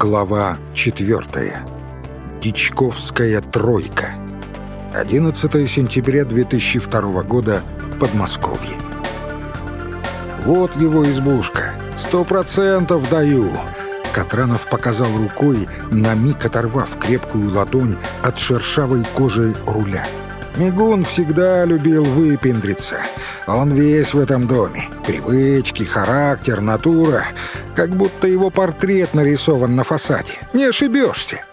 Глава четвертая. Дичковская тройка. 11 сентября 2002 года. Подмосковье. «Вот его избушка. Сто процентов даю!» Катранов показал рукой, на миг оторвав крепкую ладонь от шершавой кожи руля. Мигун всегда любил выпендриться. Он весь в этом доме. Привычки, характер, натура. Как будто его портрет нарисован на фасаде. Не ошибешься.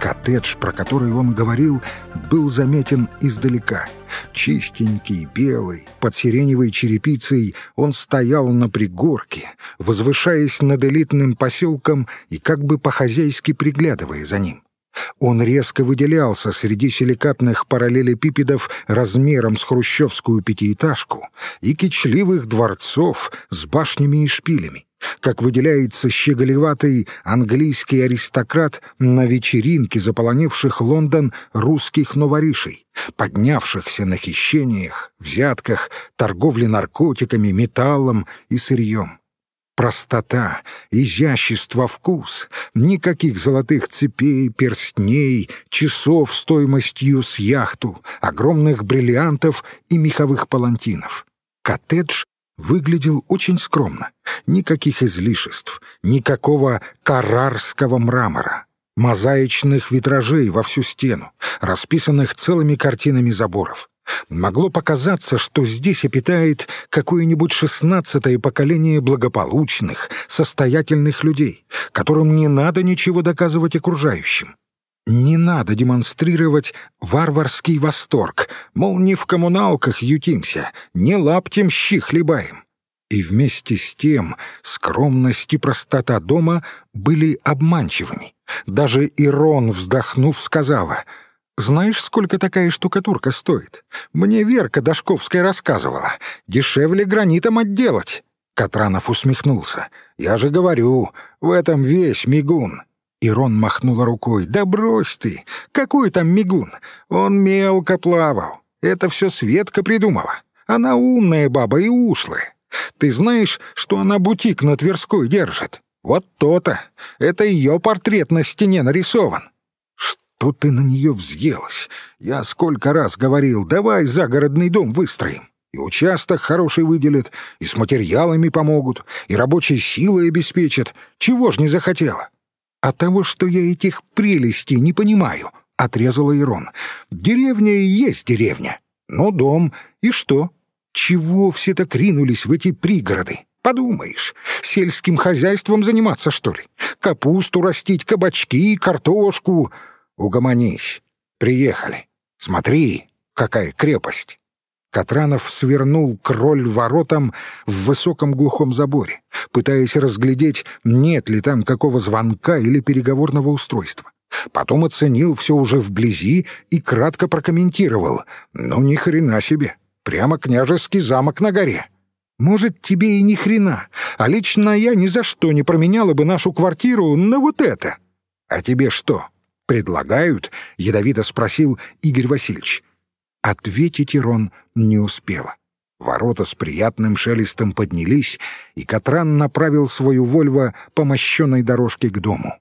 Коттедж, про который он говорил, был заметен издалека. Чистенький, белый, под сиреневой черепицей он стоял на пригорке, возвышаясь над элитным поселком и как бы по-хозяйски приглядывая за ним. Он резко выделялся среди силикатных параллелепипедов размером с хрущевскую пятиэтажку и кичливых дворцов с башнями и шпилями, как выделяется щеголеватый английский аристократ на вечеринке заполонивших Лондон русских новоришей, поднявшихся на хищениях, взятках, торговле наркотиками, металлом и сырьем. Простота, изящество, вкус. Никаких золотых цепей, перстней, часов стоимостью с яхту, огромных бриллиантов и меховых палантинов. Коттедж выглядел очень скромно. Никаких излишеств, никакого карарского мрамора, мозаичных витражей во всю стену, расписанных целыми картинами заборов. Могло показаться, что здесь обитает какое-нибудь шестнадцатое поколение благополучных, состоятельных людей, которым не надо ничего доказывать окружающим. Не надо демонстрировать варварский восторг, мол, не в коммуналках ютимся, не лаптем щи хлебаем. И вместе с тем скромность и простота дома были обманчивыми. Даже Ирон, вздохнув, сказала — знаешь, сколько такая штукатурка стоит? Мне Верка Дашковская рассказывала. Дешевле гранитом отделать». Катранов усмехнулся. «Я же говорю, в этом весь мигун». Ирон махнула рукой. «Да брось ты! Какой там мигун? Он мелко плавал. Это все Светка придумала. Она умная баба и ушлая. Ты знаешь, что она бутик на Тверской держит? Вот то-то. Это ее портрет на стене нарисован. Тут ты на нее взъелась. Я сколько раз говорил, давай загородный дом выстроим. И участок хороший выделят, и с материалами помогут, и рабочей силой обеспечат. Чего ж не захотела? От того, что я этих прелестей не понимаю, — отрезала Ирон. Деревня и есть деревня. Но дом. И что? Чего все так ринулись в эти пригороды? Подумаешь, сельским хозяйством заниматься, что ли? Капусту растить, кабачки, картошку... Угомонись. Приехали. Смотри, какая крепость. Катранов свернул кроль воротам в высоком глухом заборе, пытаясь разглядеть, нет ли там какого звонка или переговорного устройства. Потом оценил все уже вблизи и кратко прокомментировал. «Ну, ни хрена себе! Прямо княжеский замок на горе!» «Может, тебе и ни хрена, а лично я ни за что не променяла бы нашу квартиру на вот это!» «А тебе что, предлагают?» — ядовито спросил Игорь Васильевич. Ответить Ирон не успела. Ворота с приятным шелестом поднялись, и Катран направил свою «Вольво» по мощенной дорожке к дому.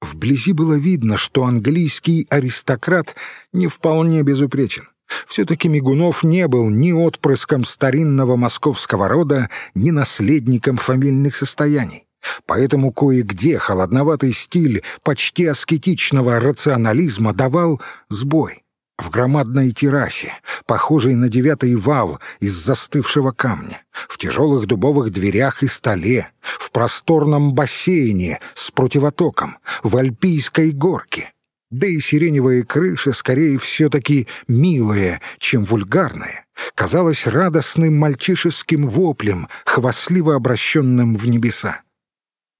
Вблизи было видно, что английский аристократ не вполне безупречен. Все-таки Мигунов не был ни отпрыском старинного московского рода, ни наследником фамильных состояний. Поэтому кое-где холодноватый стиль почти аскетичного рационализма давал сбой. В громадной террасе, похожей на девятый вал из застывшего камня, в тяжелых дубовых дверях и столе, в просторном бассейне с противотоком, в альпийской горке. Да и сиреневые крыши, скорее все-таки милые, чем вульгарные, казалось радостным мальчишеским воплем, хвастливо обращенным в небеса.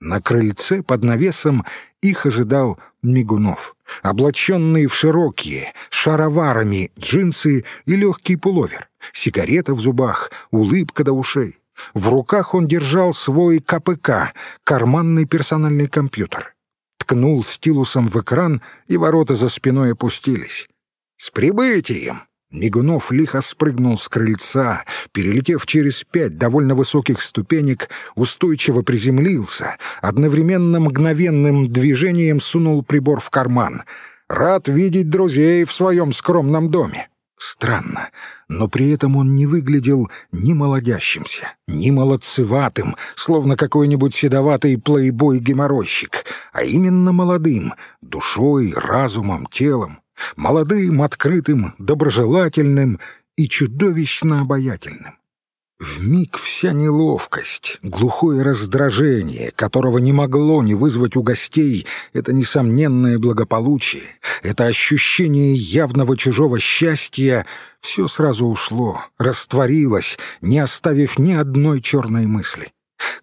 На крыльце под навесом их ожидал Мигунов, облаченный в широкие, шароварами джинсы и легкий пуловер, сигарета в зубах, улыбка до ушей. В руках он держал свой КПК, карманный персональный компьютер. Ткнул стилусом в экран, и ворота за спиной опустились. «С прибытием!» Мигунов лихо спрыгнул с крыльца, перелетев через пять довольно высоких ступенек, устойчиво приземлился, одновременно мгновенным движением сунул прибор в карман. «Рад видеть друзей в своем скромном доме». Странно, но при этом он не выглядел ни молодящимся, ни молодцеватым, словно какой-нибудь седоватый плейбой-геморройщик, а именно молодым, душой, разумом, телом, молодым, открытым, доброжелательным и чудовищно обаятельным. В миг вся неловкость, глухое раздражение, которого не могло не вызвать у гостей, это несомненное благополучие, это ощущение явного чужого счастья, все сразу ушло, растворилось, не оставив ни одной черной мысли.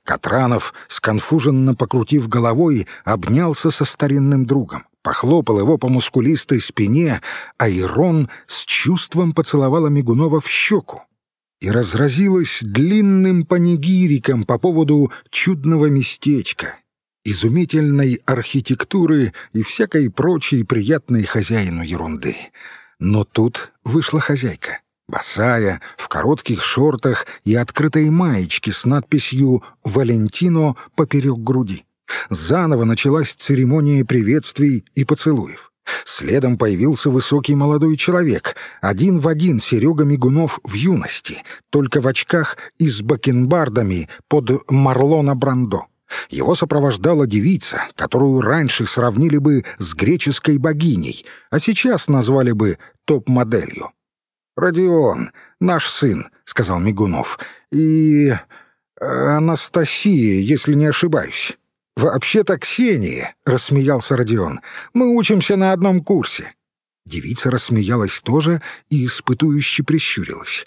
Катранов, сконфуженно покрутив головой, обнялся со старинным другом, похлопал его по мускулистой спине, а Ирон с чувством поцеловала Мигунова в щеку и разразилась длинным панигириком по поводу чудного местечка, изумительной архитектуры и всякой прочей приятной хозяину ерунды. Но тут вышла хозяйка, босая, в коротких шортах и открытой маечке с надписью «Валентино» поперек груди. Заново началась церемония приветствий и поцелуев. Следом появился высокий молодой человек, один в один Серега Мигунов в юности, только в очках и с бакенбардами под Марлона Брандо. Его сопровождала девица, которую раньше сравнили бы с греческой богиней, а сейчас назвали бы топ-моделью. «Родион, наш сын», — сказал Мигунов, — «и... Анастасия, если не ошибаюсь». «Вообще-то Ксения», — рассмеялся Родион. «Мы учимся на одном курсе». Девица рассмеялась тоже и испытующе прищурилась.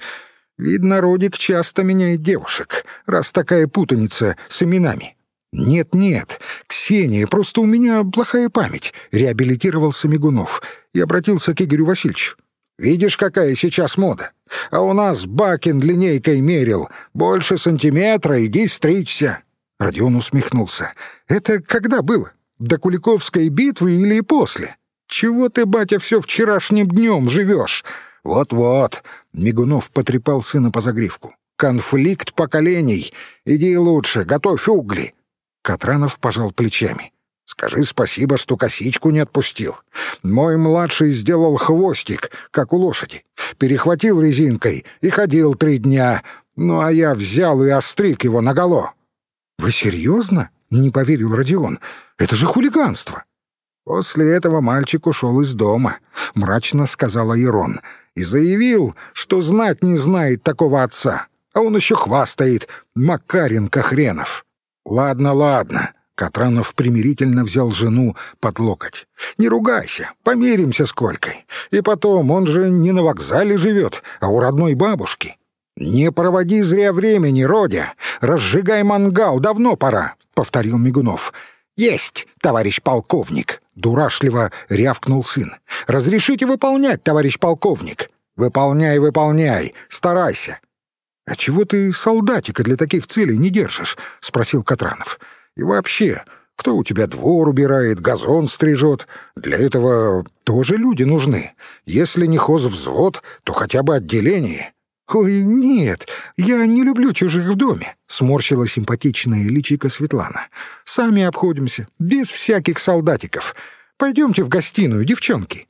«Видно, Родик часто меняет девушек, раз такая путаница с именами». «Нет-нет, Ксения, просто у меня плохая память», — реабилитировался Мигунов и обратился к Игорю Васильевичу. «Видишь, какая сейчас мода? А у нас Бакин линейкой мерил. Больше сантиметра, иди стричься». Родион усмехнулся. «Это когда было? До Куликовской битвы или после? Чего ты, батя, все вчерашним днем живешь?» «Вот-вот», — Мигунов потрепал сына по загривку. «Конфликт поколений. Иди лучше, готовь угли». Катранов пожал плечами. «Скажи спасибо, что косичку не отпустил. Мой младший сделал хвостик, как у лошади. Перехватил резинкой и ходил три дня. Ну, а я взял и остриг его наголо. «Вы серьезно?» — не поверил Родион. «Это же хулиганство!» После этого мальчик ушел из дома, — мрачно сказала Ирон, и заявил, что знать не знает такого отца, а он еще хвастает, Макаренко хренов. «Ладно, ладно», — Катранов примирительно взял жену под локоть. «Не ругайся, помиримся с Колькой. И потом, он же не на вокзале живет, а у родной бабушки. «Не проводи зря времени, Родя! Разжигай мангал, давно пора!» — повторил Мигунов. «Есть, товарищ полковник!» — дурашливо рявкнул сын. «Разрешите выполнять, товарищ полковник!» «Выполняй, выполняй! Старайся!» «А чего ты солдатика для таких целей не держишь?» — спросил Катранов. «И вообще, кто у тебя двор убирает, газон стрижет? Для этого тоже люди нужны. Если не хозвзвод, то хотя бы отделение. «Ой, нет, я не люблю чужих в доме», — сморщила симпатичная личико Светлана. «Сами обходимся, без всяких солдатиков. Пойдемте в гостиную, девчонки».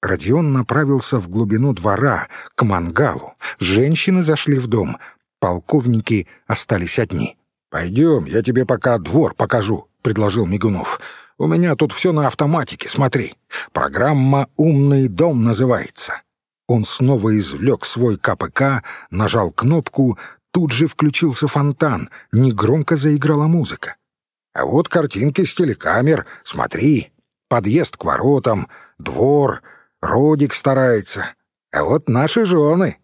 Родион направился в глубину двора, к мангалу. Женщины зашли в дом. Полковники остались одни. «Пойдем, я тебе пока двор покажу», — предложил Мигунов. «У меня тут все на автоматике, смотри. Программа «Умный дом» называется». Он снова извлек свой КПК, нажал кнопку, тут же включился фонтан, негромко заиграла музыка. А вот картинки с телекамер, смотри, подъезд к воротам, двор, Родик старается, а вот наши жены.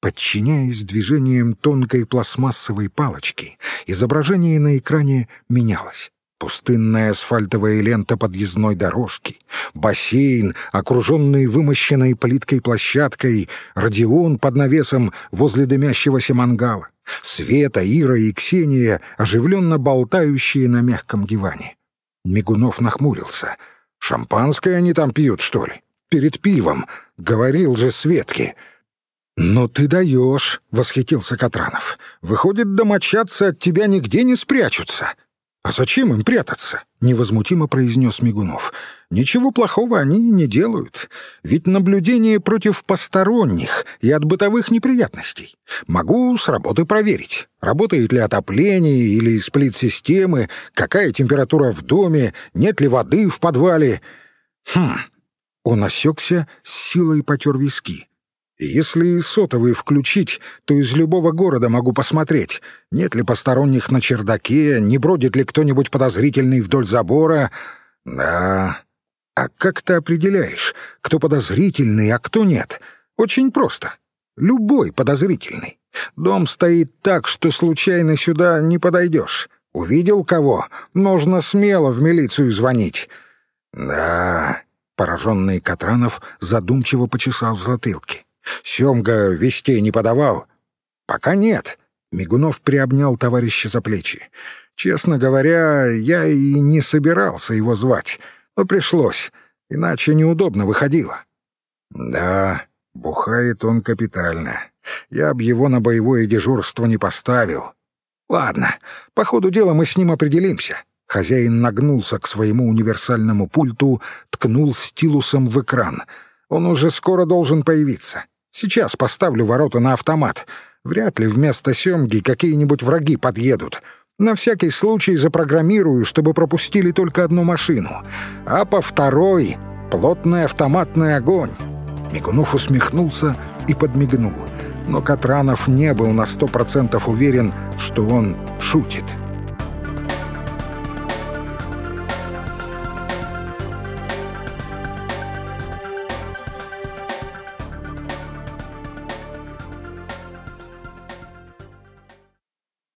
Подчиняясь движениям тонкой пластмассовой палочки, изображение на экране менялось. Пустынная асфальтовая лента подъездной дорожки, бассейн, окруженный вымощенной плиткой площадкой, Родион под навесом возле дымящегося мангала, Света, Ира и Ксения, оживленно болтающие на мягком диване. Мигунов нахмурился. «Шампанское они там пьют, что ли?» перед пивом. Говорил же Светке. «Ну ты даешь!» — восхитился Катранов. «Выходит, домочадцы от тебя нигде не спрячутся». «А зачем им прятаться?» — невозмутимо произнес Мигунов. «Ничего плохого они не делают. Ведь наблюдение против посторонних и от бытовых неприятностей. Могу с работы проверить, работает ли отопление или сплит-системы, какая температура в доме, нет ли воды в подвале. Хм...» Он осекся, с силой потер виски. Если сотовый включить, то из любого города могу посмотреть, нет ли посторонних на чердаке, не бродит ли кто-нибудь подозрительный вдоль забора. Да. А как ты определяешь, кто подозрительный, а кто нет? Очень просто. Любой подозрительный. Дом стоит так, что случайно сюда не подойдешь. Увидел кого? Можно смело в милицию звонить. Да. Пораженный Катранов задумчиво почесал в затылке. Семга вестей не подавал?» «Пока нет». Мигунов приобнял товарища за плечи. «Честно говоря, я и не собирался его звать, но пришлось, иначе неудобно выходило». «Да, бухает он капитально. Я б его на боевое дежурство не поставил». «Ладно, по ходу дела мы с ним определимся». Хозяин нагнулся к своему универсальному пульту, ткнул стилусом в экран. «Он уже скоро должен появиться. Сейчас поставлю ворота на автомат. Вряд ли вместо семги какие-нибудь враги подъедут. На всякий случай запрограммирую, чтобы пропустили только одну машину. А по второй — плотный автоматный огонь». Мигунов усмехнулся и подмигнул. Но Катранов не был на сто процентов уверен, что он шутит.